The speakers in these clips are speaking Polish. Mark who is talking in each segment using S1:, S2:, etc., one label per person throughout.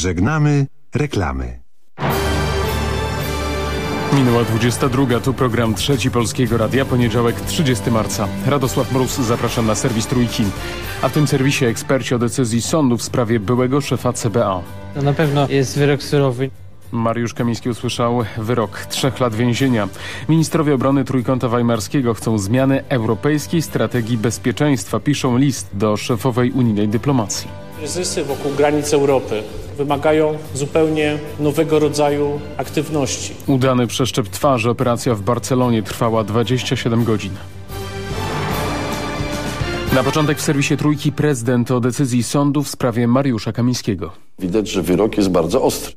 S1: Żegnamy reklamy.
S2: Minęła 22. Tu program Trzeci Polskiego Radia, poniedziałek 30 marca. Radosław Mróz zapraszam na serwis Trójki. A w tym serwisie eksperci o decyzji sądu w sprawie byłego szefa CBA.
S3: To na pewno jest wyrok surowy.
S2: Mariusz Kamiński usłyszał wyrok trzech lat więzienia. Ministrowie obrony Trójkąta Weimarskiego chcą zmiany europejskiej strategii bezpieczeństwa. Piszą list do szefowej unijnej dyplomacji.
S4: Kryzysy wokół granic Europy wymagają zupełnie nowego rodzaju aktywności.
S2: Udany przeszczep twarzy. Operacja w Barcelonie trwała 27 godzin. Na początek w serwisie Trójki prezydent o decyzji sądu w sprawie Mariusza Kamińskiego.
S5: Widać, że wyrok jest bardzo ostry.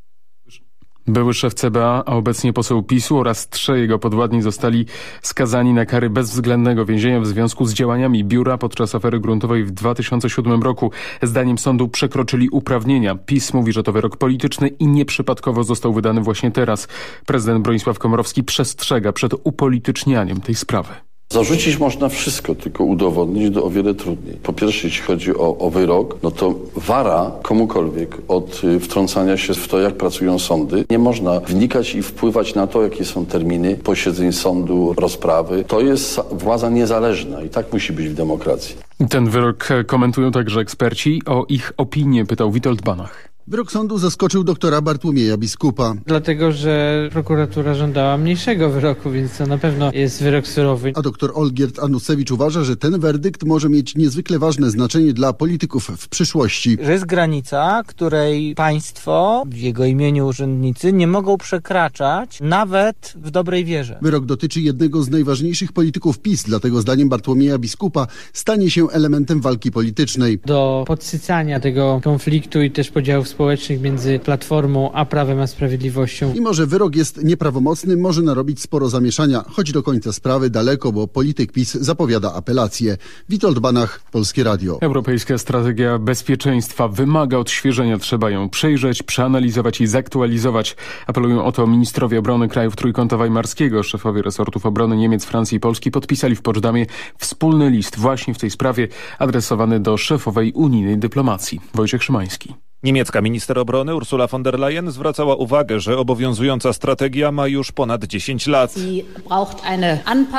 S2: Były szef CBA, a obecnie poseł PiSu oraz trzej jego podwładni zostali skazani na kary bezwzględnego więzienia w związku z działaniami biura podczas afery gruntowej w 2007 roku. Zdaniem sądu przekroczyli uprawnienia. PiS mówi, że to wyrok polityczny i nieprzypadkowo został wydany właśnie teraz. Prezydent Bronisław Komorowski przestrzega przed upolitycznianiem tej sprawy.
S5: Zarzucić można wszystko, tylko udowodnić to o wiele trudniej. Po pierwsze, jeśli chodzi o, o wyrok, no to wara komukolwiek od y, wtrącania się w to, jak pracują sądy. Nie można wnikać i wpływać na to, jakie są terminy posiedzeń sądu, rozprawy. To jest władza niezależna i tak musi być w demokracji.
S2: Ten wyrok komentują także eksperci. O ich opinię pytał Witold Banach.
S6: Wyrok sądu zaskoczył doktora Bartłomieja Biskupa.
S3: Dlatego, że prokuratura żądała mniejszego wyroku, więc to na pewno jest wyrok surowy.
S6: A doktor Olgierd Anusewicz uważa, że ten werdykt może mieć niezwykle ważne znaczenie dla polityków w przyszłości.
S7: Że jest granica, której państwo, w jego imieniu urzędnicy, nie mogą przekraczać nawet w dobrej wierze.
S6: Wyrok dotyczy jednego z najważniejszych polityków PiS, dlatego zdaniem Bartłomieja Biskupa stanie się elementem walki politycznej.
S3: Do podsycania tego konfliktu i też podziałów społecznych między Platformą a Prawem a Sprawiedliwością.
S6: Mimo, że wyrok jest nieprawomocny, może narobić sporo zamieszania, choć do końca sprawy daleko, bo polityk PiS zapowiada apelację. Witold Banach, Polskie Radio.
S2: Europejska strategia bezpieczeństwa wymaga odświeżenia. Trzeba ją przejrzeć, przeanalizować i zaktualizować. Apelują o to ministrowie obrony krajów Trójkąta Weimarskiego. Szefowie resortów obrony Niemiec, Francji i Polski podpisali w Poczdamie wspólny list właśnie w tej sprawie adresowany do szefowej unijnej dyplomacji. Wojciech Szymański.
S8: Niemiecka minister obrony Ursula von der Leyen zwracała uwagę, że obowiązująca strategia ma już ponad 10 lat.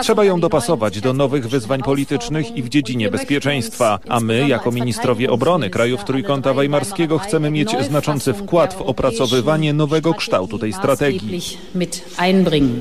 S8: Trzeba ją dopasować do nowych wyzwań politycznych i w dziedzinie bezpieczeństwa, a my, jako ministrowie obrony krajów Trójkąta Weimarskiego, chcemy mieć znaczący wkład w opracowywanie nowego kształtu tej strategii.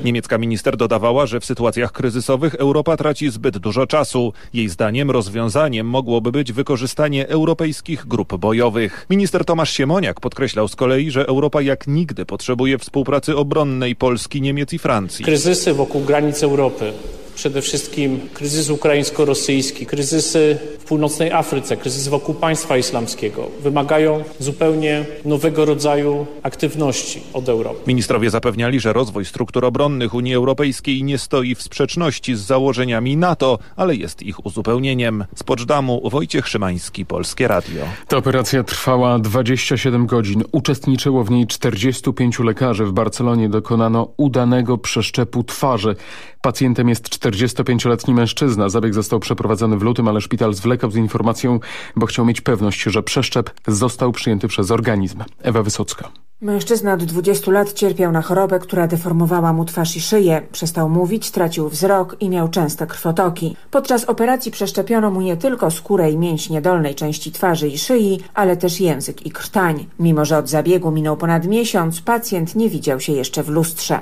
S8: Niemiecka minister dodawała, że w sytuacjach kryzysowych Europa traci zbyt dużo czasu. Jej zdaniem rozwiązaniem mogłoby być wykorzystanie europejskich grup bojowych. Minister Tomasz Siemoniak podkreślał z kolei, że Europa jak nigdy potrzebuje współpracy obronnej Polski, Niemiec i Francji.
S4: Kryzysy wokół granic Europy przede wszystkim kryzys ukraińsko-rosyjski, kryzysy w północnej Afryce, kryzys wokół państwa islamskiego wymagają zupełnie nowego rodzaju aktywności od Europy.
S8: Ministrowie zapewniali, że rozwój struktur obronnych Unii Europejskiej nie stoi w sprzeczności z założeniami NATO, ale jest ich uzupełnieniem. Z Poczdamu Wojciech Szymański, Polskie Radio.
S2: Ta operacja trwała 27 godzin. Uczestniczyło w niej 45 lekarzy. W Barcelonie dokonano udanego przeszczepu twarzy. Pacjentem jest 45-letni mężczyzna. Zabieg został przeprowadzony w lutym, ale szpital zwlekał z informacją, bo chciał mieć pewność, że przeszczep został przyjęty przez organizm. Ewa Wysocka.
S9: Mężczyzna od 20 lat cierpiał na chorobę, która deformowała mu twarz i szyję. Przestał mówić, tracił wzrok i miał częste krwotoki. Podczas operacji przeszczepiono mu nie tylko skórę i mięśnie dolnej części twarzy i szyi, ale też język i krtań. Mimo, że od zabiegu minął ponad miesiąc, pacjent nie widział się jeszcze w lustrze.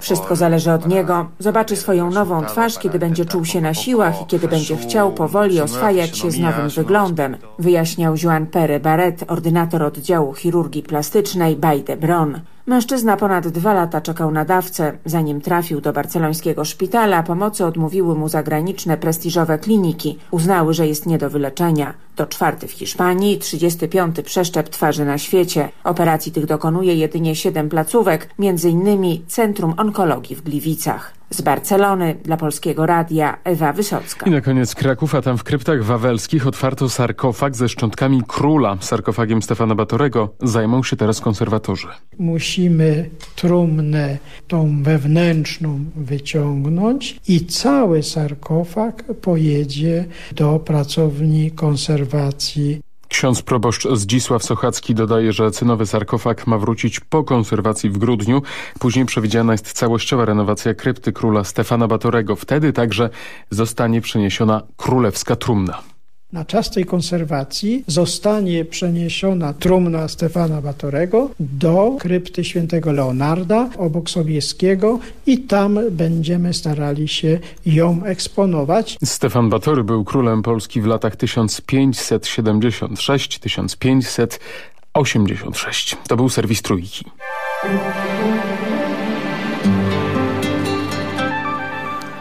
S9: Wszystko zależy od niego. Zobaczy swoją nową twarz, kiedy będzie czuł się na siłach i kiedy będzie chciał powoli oswajać się z nowym wyglądem, wyjaśniał Joan Pere Barret, ordynator oddziału chirurgii plastycznej Bajde Bron. Mężczyzna ponad dwa lata czekał na dawcę. Zanim trafił do barcelońskiego szpitala, pomocy odmówiły mu zagraniczne, prestiżowe kliniki. Uznały, że jest nie do wyleczenia. To czwarty w Hiszpanii i 35. przeszczep twarzy na świecie. Operacji tych dokonuje jedynie siedem placówek, innymi Centrum Onkologii w Gliwicach. Z Barcelony dla Polskiego Radia Ewa Wysocka.
S2: I na koniec Kraków, a tam w kryptach wawelskich otwarto sarkofag ze szczątkami króla. Sarkofagiem Stefana Batorego zajmą się teraz konserwatorzy.
S10: Musimy trumnę tą wewnętrzną wyciągnąć i cały sarkofag pojedzie do pracowni konserwacji
S2: Ksiądz proboszcz Zdzisław Sochacki dodaje, że cynowy sarkofag ma wrócić po konserwacji w grudniu. Później przewidziana jest całościowa renowacja krypty króla Stefana Batorego. Wtedy także zostanie przeniesiona królewska trumna.
S10: Na czas tej konserwacji zostanie przeniesiona trumna Stefana Batorego do krypty świętego Leonarda obok Sobieskiego i tam będziemy starali się ją eksponować.
S2: Stefan Batory był królem Polski w latach 1576-1586. To był serwis Trójki.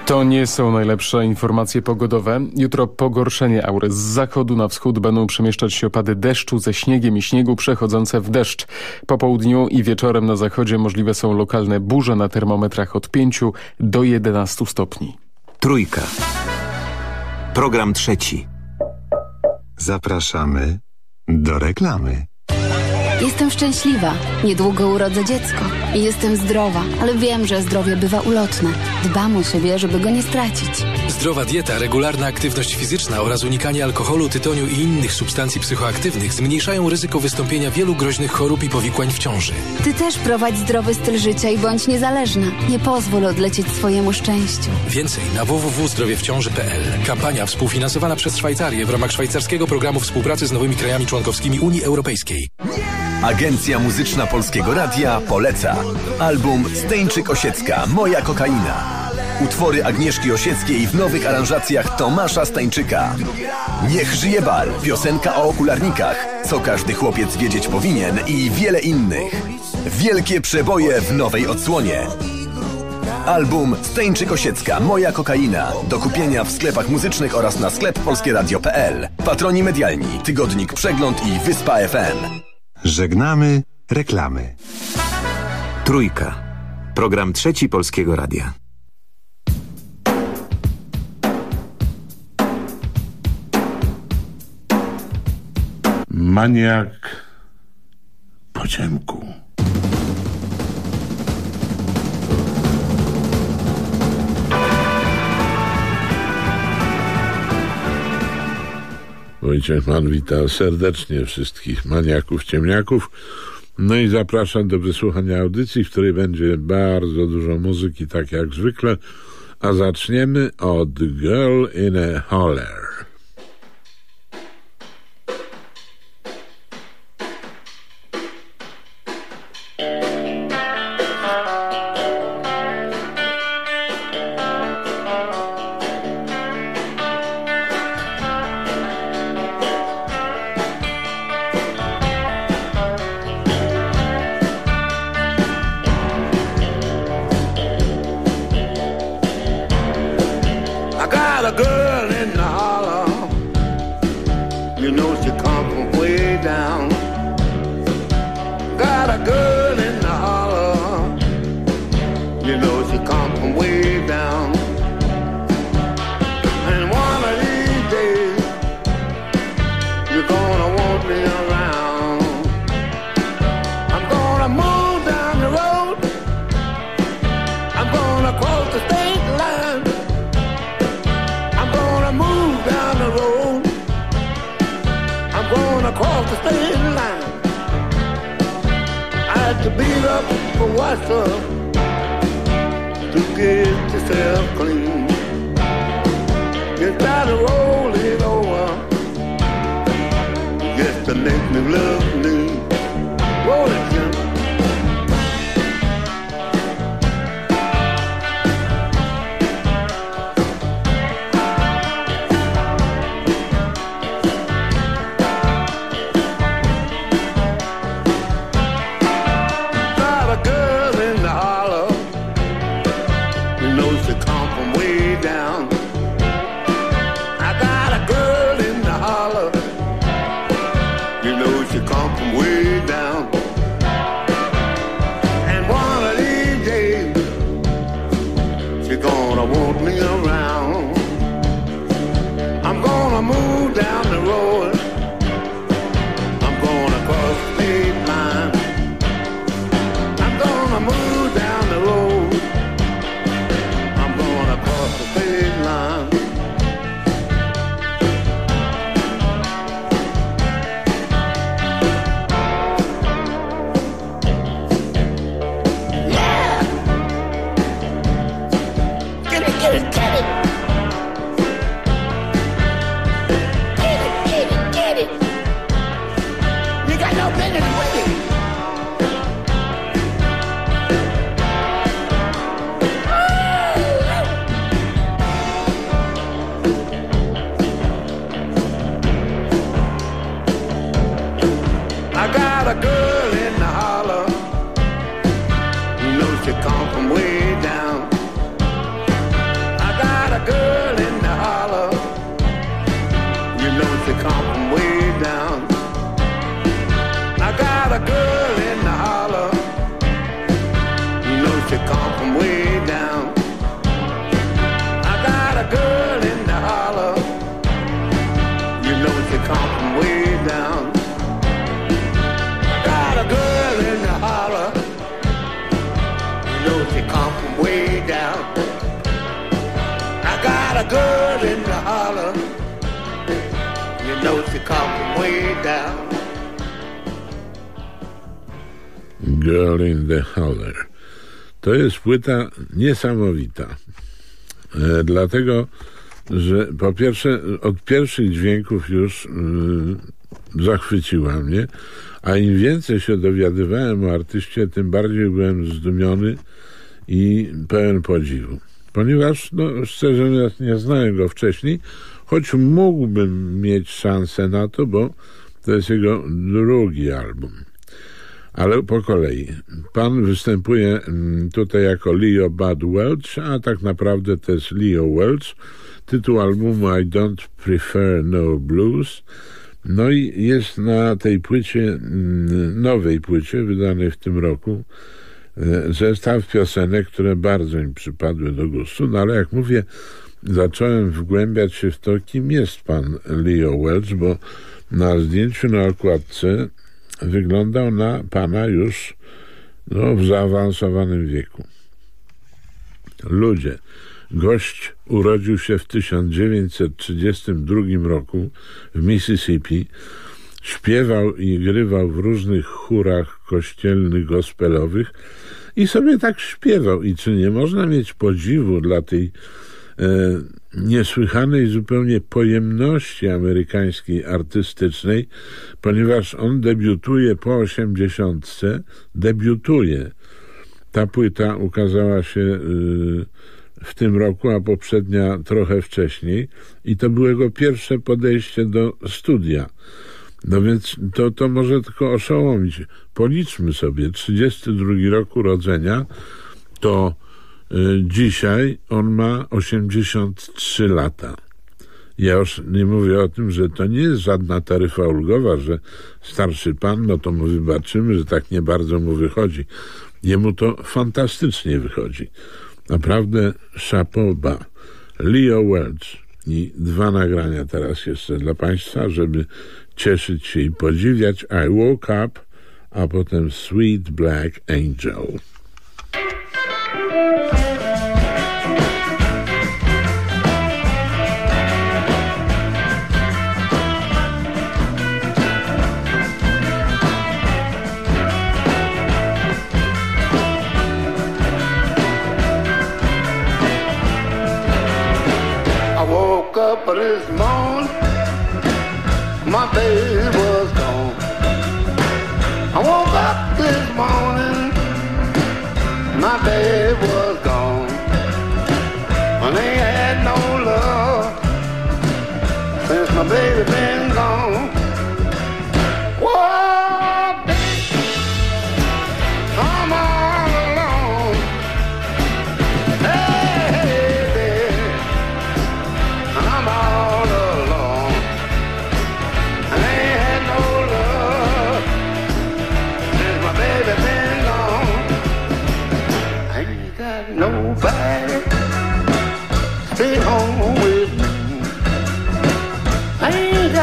S2: To nie są najlepsze informacje pogodowe. Jutro pogorszenie aury. Z zachodu na wschód będą przemieszczać się opady deszczu ze śniegiem i śniegu przechodzące w deszcz. Po południu i wieczorem na zachodzie możliwe są lokalne burze na termometrach od 5 do 11 stopni.
S1: Trójka. Program trzeci. Zapraszamy do reklamy.
S11: Jestem szczęśliwa. Niedługo urodzę dziecko. Jestem zdrowa, ale wiem, że zdrowie bywa ulotne. Dbam o siebie, żeby go nie stracić.
S12: Zdrowa dieta, regularna aktywność fizyczna oraz unikanie alkoholu, tytoniu i innych substancji psychoaktywnych zmniejszają ryzyko wystąpienia wielu groźnych chorób i powikłań w ciąży.
S11: Ty też prowadź zdrowy styl życia i bądź niezależna. Nie pozwól odlecieć swojemu szczęściu.
S12: Więcej na www.zdrowiewciąży.pl. Kampania współfinansowana przez Szwajcarię w ramach szwajcarskiego programu współpracy z nowymi krajami członkowskimi Unii Europejskiej.
S13: Agencja Muzyczna Polskiego Radia poleca. Album Steńczyk Osiecka Moja kokaina. Utwory Agnieszki Osieckiej w nowych aranżacjach Tomasza Stańczyka. Niech żyje bal, piosenka o okularnikach, co każdy chłopiec wiedzieć powinien i wiele innych. Wielkie przeboje w nowej odsłonie. Album Steńczyk Osiecka Moja kokaina. Do kupienia w sklepach muzycznych oraz na sklep polskieradio.pl. Patroni medialni, tygodnik Przegląd i Wyspa FM.
S1: Żegnamy reklamy. Trójka. Program trzeci Polskiego Radia.
S14: Maniak po ciemku. Wojciech Mann wita serdecznie wszystkich maniaków, ciemniaków. No i zapraszam do wysłuchania audycji, w której będzie bardzo dużo muzyki, tak jak zwykle. A zaczniemy od Girl in a Holler.
S15: Girl in the Holler. To jest płyta niesamowita. E, dlatego, że po pierwsze, od pierwszych dźwięków już y, zachwyciła mnie, a im więcej się dowiadywałem o artyście, tym bardziej byłem zdumiony i pełen podziwu. Ponieważ, no, szczerze mówiąc, nie znałem go wcześniej, choć mógłbym mieć szansę na to, bo to jest jego drugi album. Ale po kolei. Pan występuje mm, tutaj jako Leo Bud Welch, a tak naprawdę to jest Leo Welch. Tytuł albumu I Don't Prefer No Blues. No i jest na tej płycie, mm, nowej płycie, wydanej w tym roku, e, zestaw piosenek, które bardzo mi przypadły do gustu. No ale jak mówię, zacząłem wgłębiać się w to, kim jest pan Leo Welch, bo na zdjęciu na okładce wyglądał na pana już no, w zaawansowanym wieku. Ludzie. Gość urodził się w 1932 roku w Mississippi. Śpiewał i grywał w różnych chórach kościelnych, gospelowych i sobie tak śpiewał. I czy nie można mieć podziwu dla tej niesłychanej zupełnie pojemności amerykańskiej artystycznej, ponieważ on debiutuje po osiemdziesiątce, debiutuje. Ta płyta ukazała się y, w tym roku, a poprzednia trochę wcześniej i to było jego pierwsze podejście do studia. No więc to, to może tylko oszołomić. Policzmy sobie, 32 rok urodzenia to dzisiaj on ma 83 lata. Ja już nie mówię o tym, że to nie jest żadna taryfa ulgowa, że starszy pan, no to mu wybaczymy, że tak nie bardzo mu wychodzi. Jemu to fantastycznie wychodzi. Naprawdę bas. Leo Welch i dwa nagrania teraz jeszcze dla Państwa, żeby cieszyć się i podziwiać. I woke up, a potem Sweet Black Angel.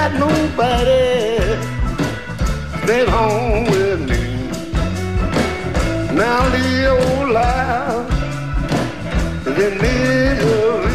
S14: Nobody stayed home with me. Now the old life is in misery.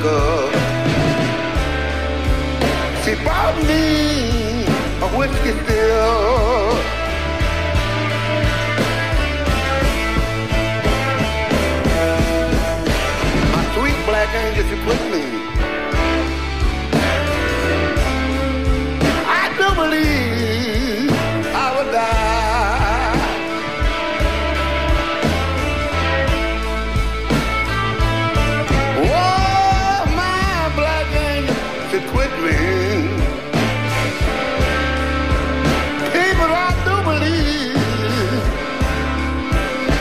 S14: I do believe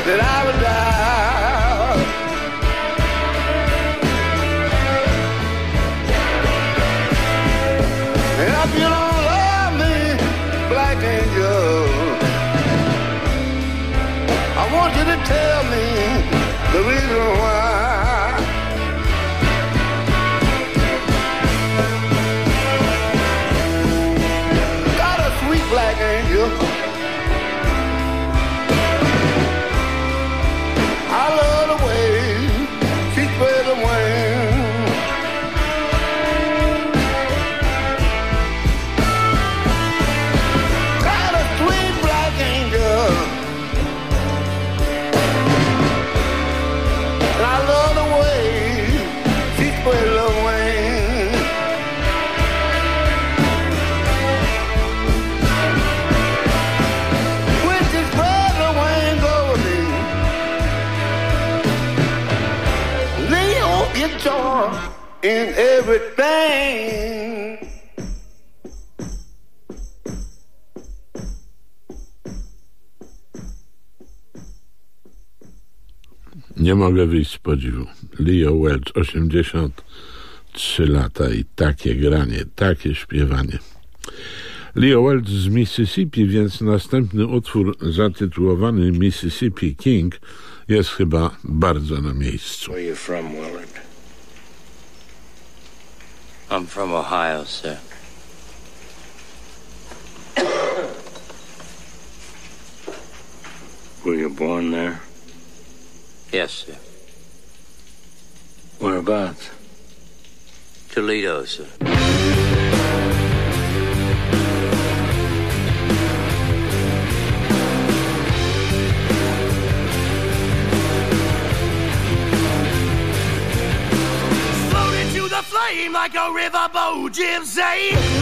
S14: that I?
S15: Nie mogę wyjść z podziwu. Leo Welch, 83 lata i takie granie, takie śpiewanie. Leo Welch z Mississippi, więc następny utwór zatytułowany Mississippi King jest chyba bardzo na miejscu.
S16: Where you from, Willard? I'm from Ohio, sir. Were you born there? Yes, sir. Whereabouts? Toledo, sir.
S17: Floating to the flame like a riverboat gypsy.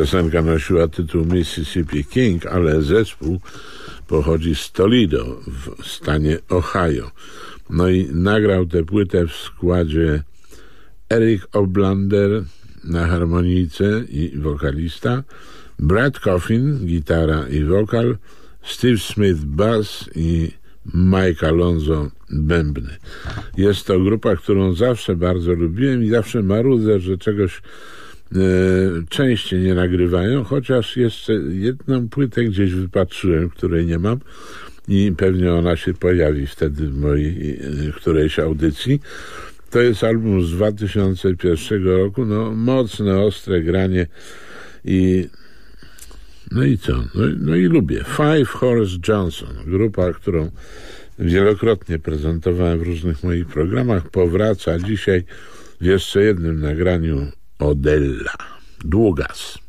S15: Piosenka nosiła tytuł Mississippi King, ale zespół pochodzi z Toledo w stanie Ohio. No i nagrał tę płytę w składzie Eric Oblander na harmonijce i wokalista, Brad Coffin, gitara i wokal, Steve Smith bass i Mike Alonso bębny. Jest to grupa, którą zawsze bardzo lubiłem i zawsze marudzę, że czegoś częściej nie nagrywają, chociaż jeszcze jedną płytę gdzieś wypatrzyłem, której nie mam i pewnie ona się pojawi wtedy w mojej e, którejś audycji. To jest album z 2001 roku, no mocne, ostre granie i no i co? No, no i lubię. Five Horse Johnson, grupa, którą wielokrotnie prezentowałem w różnych moich programach, powraca dzisiaj w jeszcze jednym nagraniu Odella. Długas.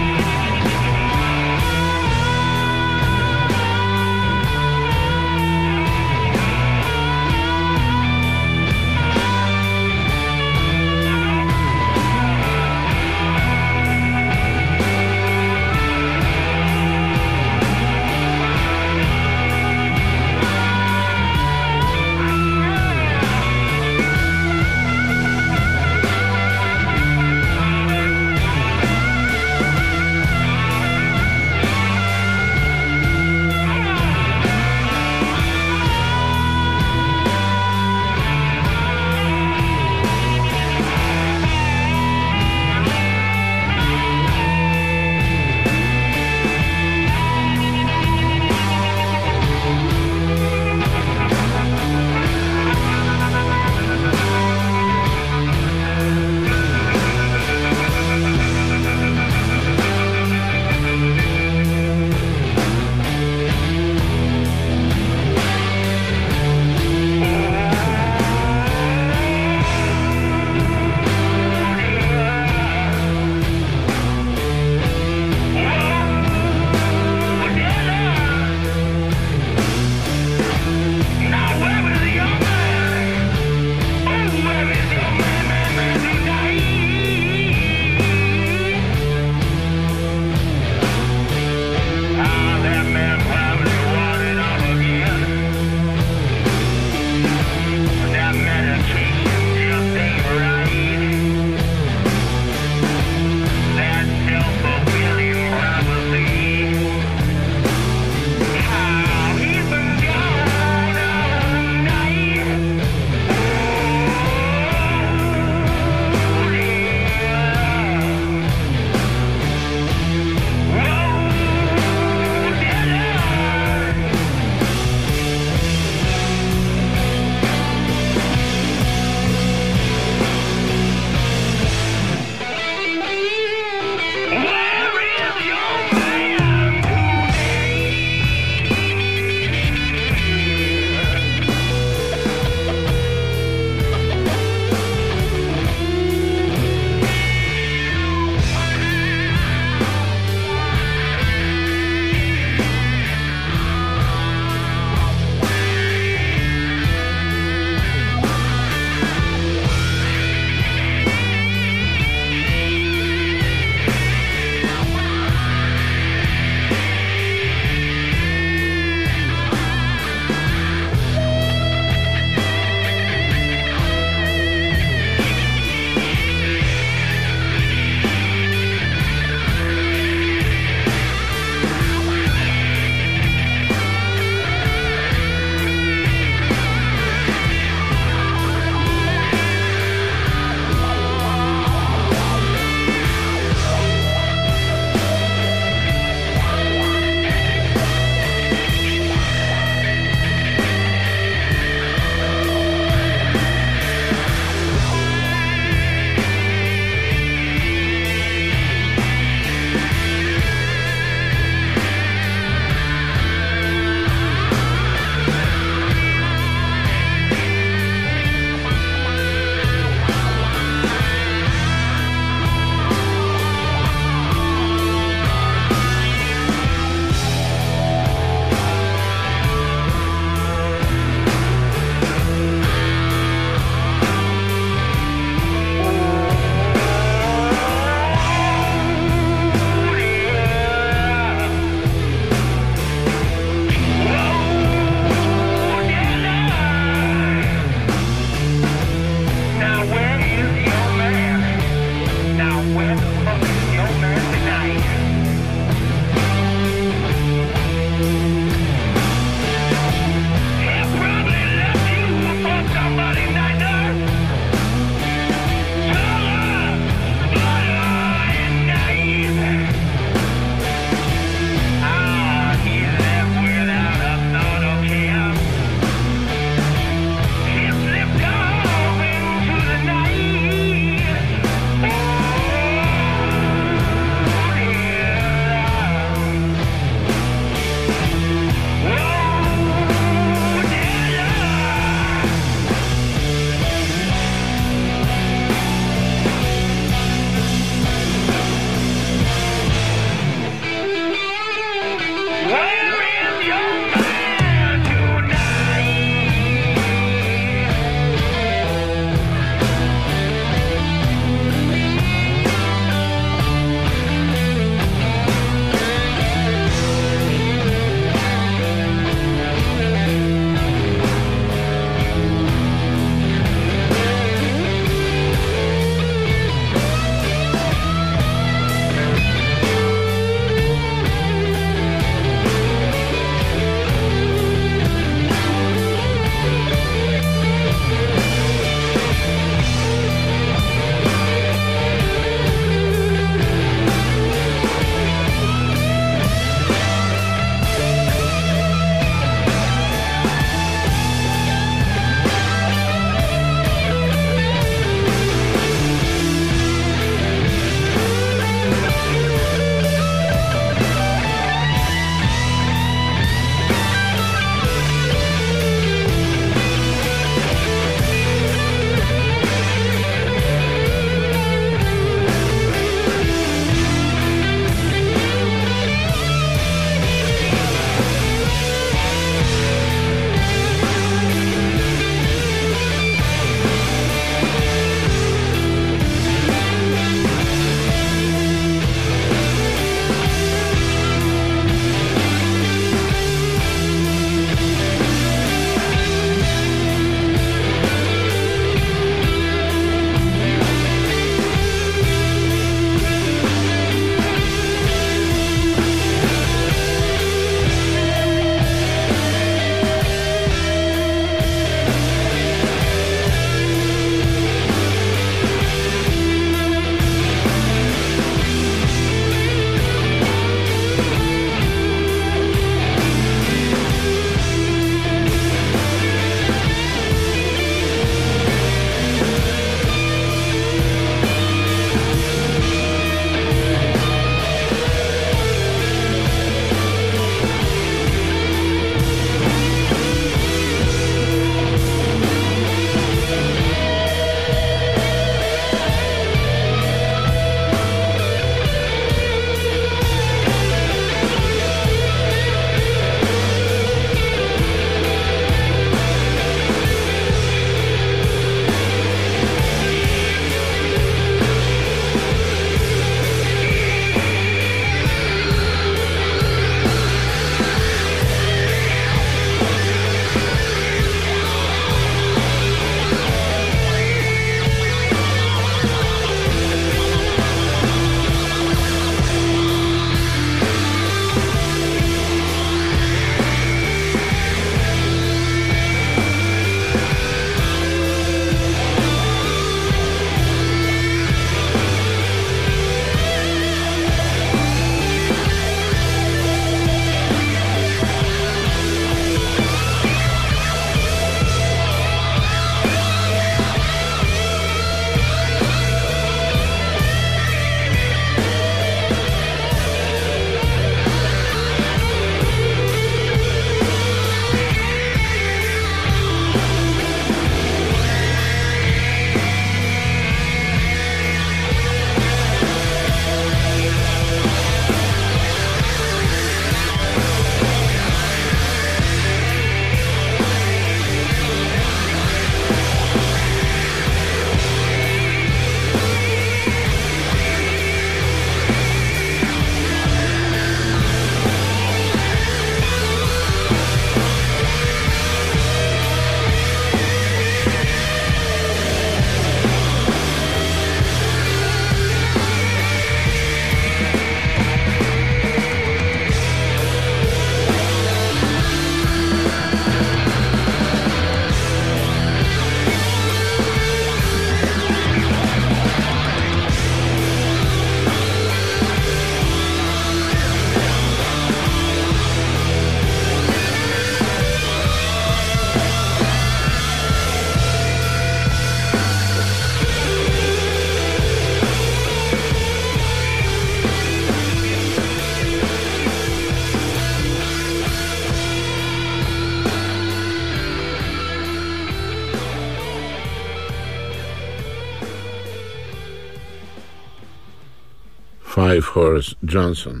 S15: Five Horse Johnson.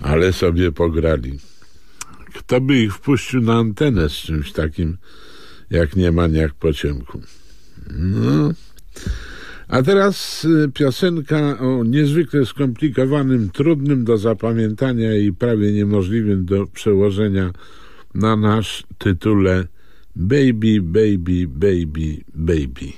S15: Ale sobie pograli. Kto by ich wpuścił na antenę z czymś takim, jak nie maniak po ciemku? No. A teraz y, piosenka o niezwykle skomplikowanym, trudnym do zapamiętania i prawie niemożliwym do przełożenia na nasz tytule Baby, Baby, Baby, Baby.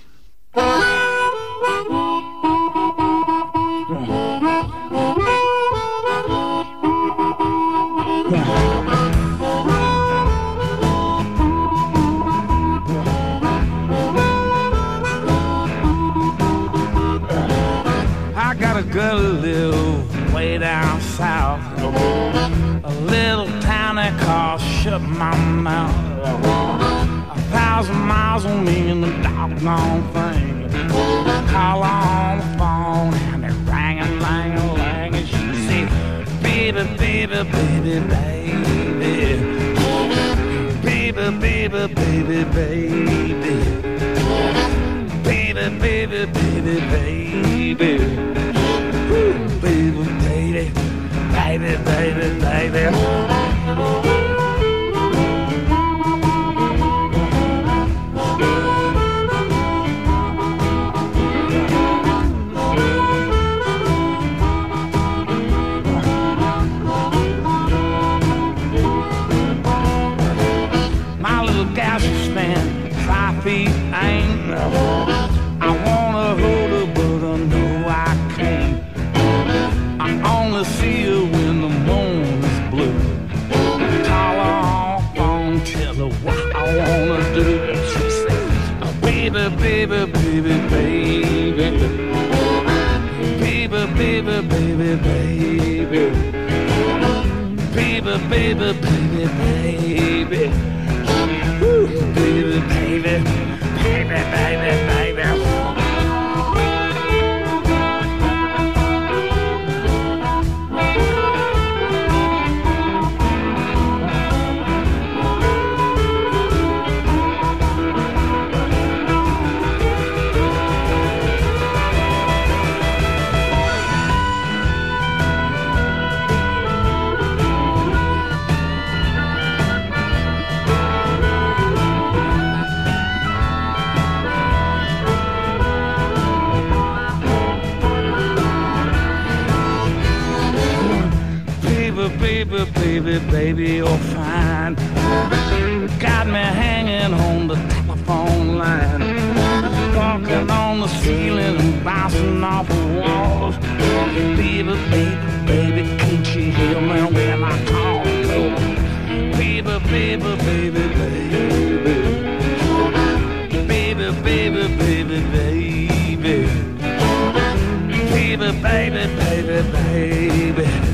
S17: Shut my mouth. A thousand miles on me and the doggone thing. Call on the phone and they're ringing, langing, langing. She said, baby, baby, baby, baby. Baby, baby, baby, baby. Baby, baby, baby, baby baby, baby, baby. My tell her what I wanna do. She said, oh, baby, baby, baby, baby. Baby, baby, baby, baby. Baby, baby, baby, baby. Ooh, baby, baby, baby, baby, baby. Baby, baby, baby, you're fine. Got me hanging on the telephone line. Walking on the ceiling and bouncing off the walls. Baby, baby, baby, can't you hear me when I talk? Baby, baby, baby, baby. Baby, baby, baby, baby. Baby, baby, baby, baby.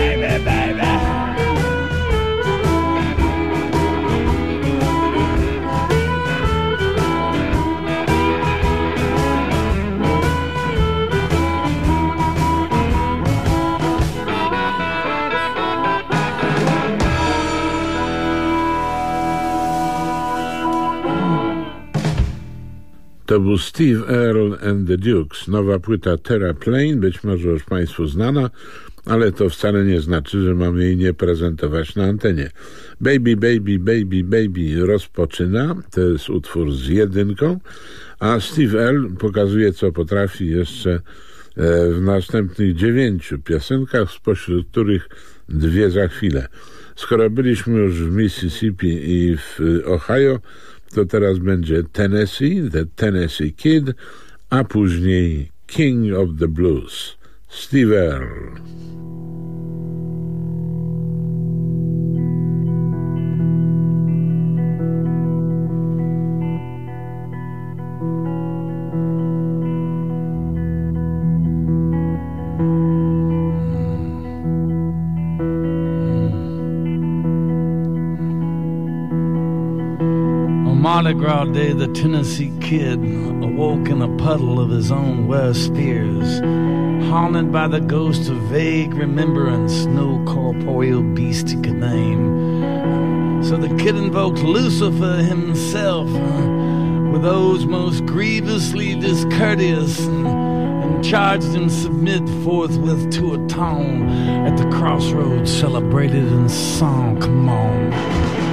S15: To był Steve Earle and the Dukes. Nowa płyta Terra Plane, być może już Państwu znana, ale to wcale nie znaczy, że mam jej nie prezentować na antenie. Baby, baby, baby, baby rozpoczyna. To jest utwór z jedynką, a Steve Earle pokazuje, co potrafi jeszcze e, w następnych dziewięciu piosenkach, spośród których dwie za chwilę. Skoro byliśmy już w Mississippi i w Ohio, to teraz będzie Tennessee, The Tennessee Kid, a później King of the Blues, Steve Earle.
S17: Mardi Gras Day, the Tennessee kid awoke in a puddle of his own worst fears, haunted by the ghost of vague remembrance no corporeal beast he could name. So the kid invoked Lucifer himself with those most grievously discourteous and, and charged him submit forthwith to atone at the crossroads celebrated in song. Come on.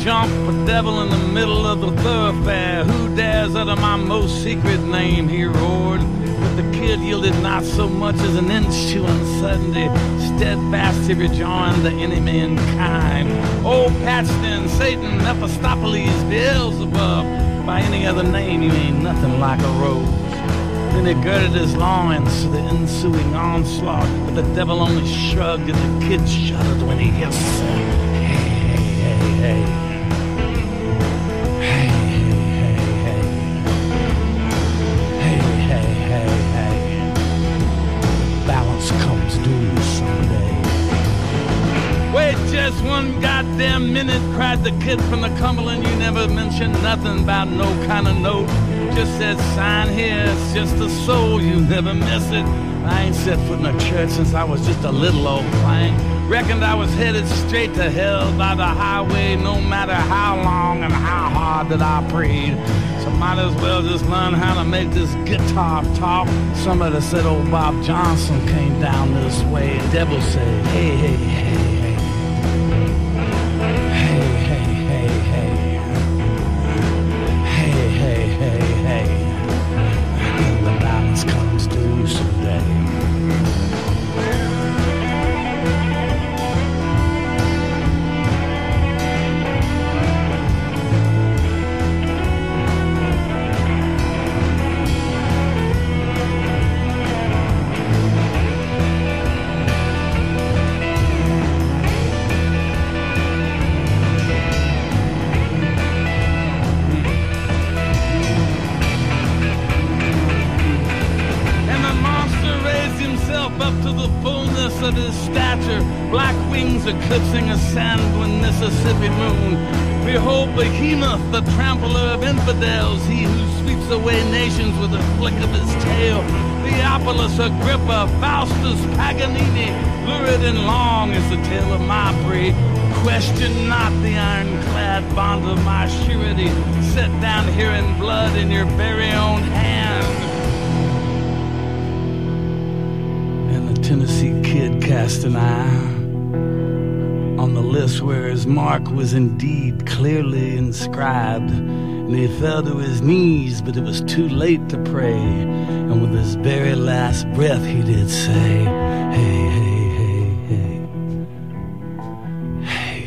S17: Jump a devil in the middle of the thoroughfare. Who dares utter my most secret name? He roared. But the kid yielded not so much as an inch to uncertainty. Steadfast he rejoined the enemy in kind. Old Paxton, Satan, Mephistopheles, Beelzebub. By any other name, you ain't nothing like a rose. Then he girded his loins to the ensuing onslaught, but the devil only shrugged and the kid shuddered when he hissed. Hey, hey, hey, just one goddamn minute, cried the kid from the Cumberland. You never mentioned nothing about no kind of note. Just said sign here, it's just a soul, you never miss it. I ain't set foot in a church since I was just a little old clank. Reckoned I was headed straight to hell by the highway, no matter how long and how hard that I prayed. So might as well just learn how to make this guitar talk. Somebody said old Bob Johnson came down this way. Devil said, hey, hey, hey. black wings eclipsing a sanguine Mississippi moon. Behold Behemoth, the trampler of infidels, he who sweeps away nations with a flick of his tail. Theophilus Agrippa, Faustus Paganini, lurid and long is the tale of my breed. Question not the ironclad bond of my surety, set down here in blood in your very own hand. Tennessee kid cast an eye on the list where his mark was indeed clearly inscribed. And he fell to his knees, but it was too late to pray. And with his very last breath, he did say, Hey, hey, hey, hey. Hey,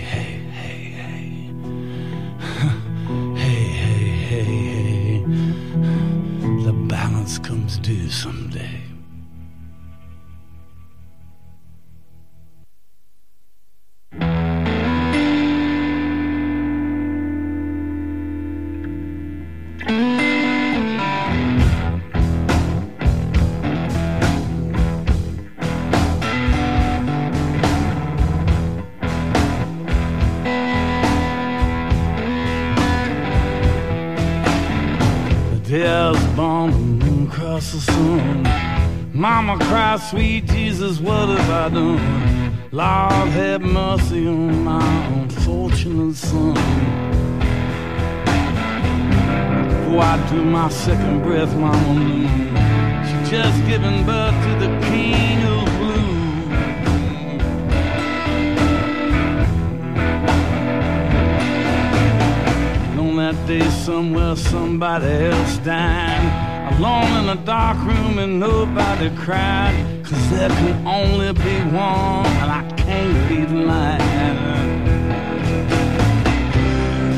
S17: day, somewhere, somebody else died alone in a dark room and nobody cried. Cause there can only be one, and I can't be lying.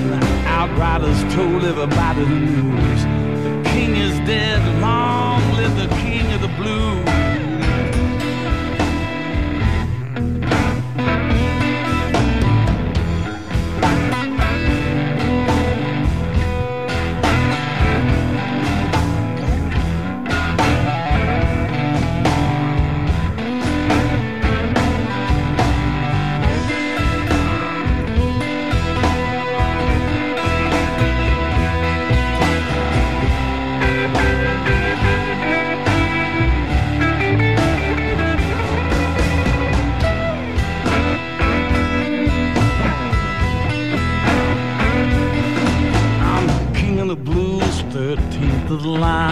S17: The outriders told everybody the news. The king is dead, long live the king of the line.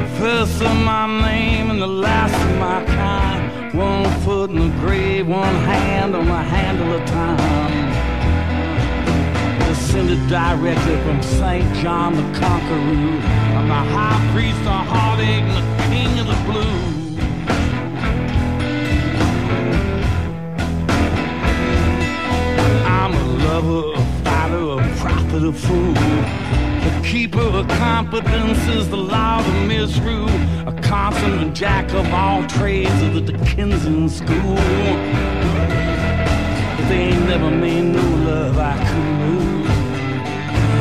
S17: The first of my name and the last of my kind. One foot in the grave, one hand on the handle of time. Descended directly from St. John the Conqueror. I'm the high priest of heartache and the king of the blues. I'm a lover, a fighter, a prophet, a fool. The keeper of competence is the law of misrule. A consummate jack of all trades of the Dickensian school. They ain't never made no love I could lose.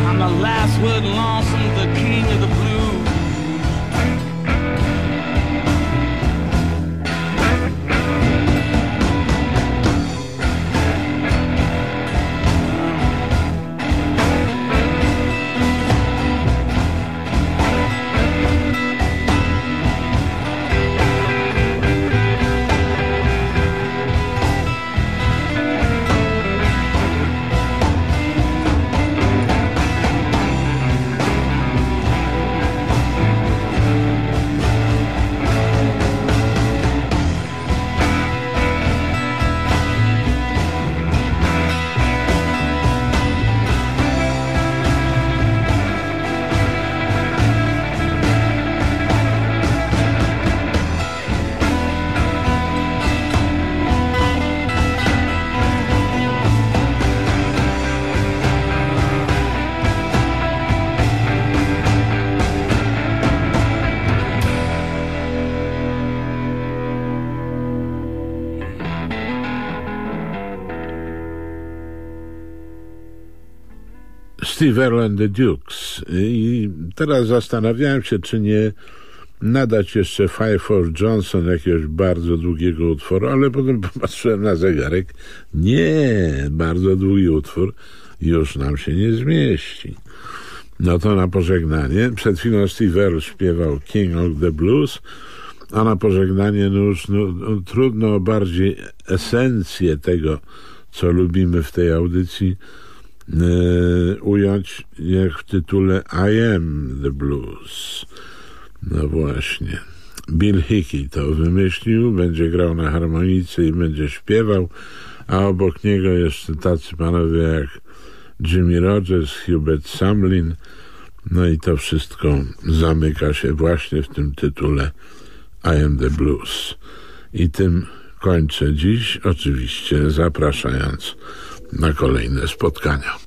S17: I'm the last word lonesome, the king of the blues.
S15: Steve and the Dukes. I teraz zastanawiałem się, czy nie nadać jeszcze Five for Johnson jakiegoś bardzo długiego utworu, ale potem popatrzyłem na zegarek. Nie, bardzo długi utwór już nam się nie zmieści. No to na pożegnanie. Przed chwilą Steve Earle śpiewał King of the Blues, a na pożegnanie no już no, no, trudno bardziej esencję tego, co lubimy w tej audycji, ująć jak w tytule I am the blues. No właśnie. Bill Hickey to wymyślił, będzie grał na harmonice i będzie śpiewał, a obok niego jeszcze tacy panowie jak Jimmy Rogers, Hubert Sumlin, no i to wszystko zamyka się właśnie w tym tytule I am the blues. I tym kończę dziś, oczywiście zapraszając na kolejne spotkania.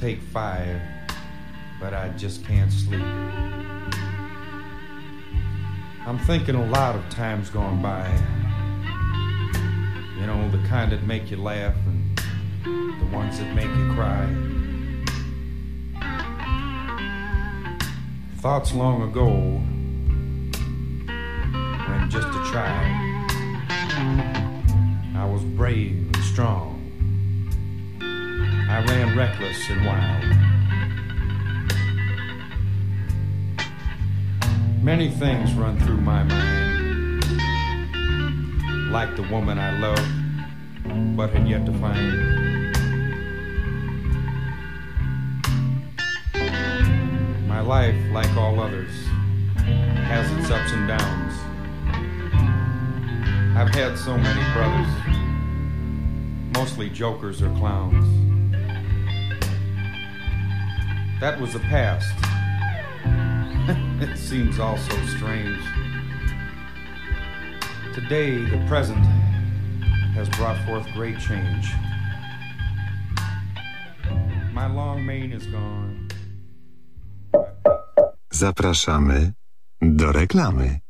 S18: Take fire, but I just can't sleep. I'm thinking a lot of times gone by. You know, the kind that make you laugh and the ones that make you cry. Thoughts long ago when just a child I was brave and strong. I ran reckless and wild. Many things run through my mind, like the woman I loved but had yet to find. My life, like all others, has its ups and downs. I've had so many brothers, mostly jokers or clowns. That was the past. it seems all so strange. Today, the present has brought forth great change. My long mane is gone.
S1: Zapraszamy do reklamy.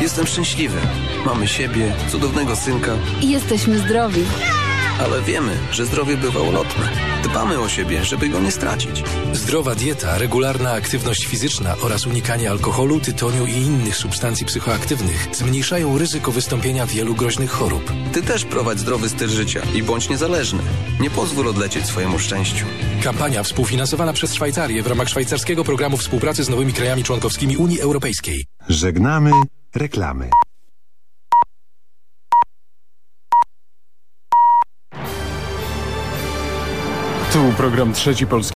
S19: Jestem szczęśliwy. Mamy siebie, cudownego synka.
S11: I jesteśmy zdrowi.
S19: Ale wiemy, że zdrowie bywa ulotne. Dbamy o siebie, żeby go nie stracić.
S12: Zdrowa dieta, regularna aktywność fizyczna oraz unikanie alkoholu, tytoniu i innych substancji psychoaktywnych zmniejszają ryzyko wystąpienia wielu groźnych chorób.
S19: Ty też prowadź zdrowy styl życia i bądź niezależny. Nie pozwól odlecieć swojemu szczęściu.
S12: Kampania współfinansowana przez Szwajcarię w ramach szwajcarskiego programu współpracy z nowymi krajami członkowskimi Unii Europejskiej.
S1: Żegnamy reklamy.
S2: Tu program Trzeci Polski.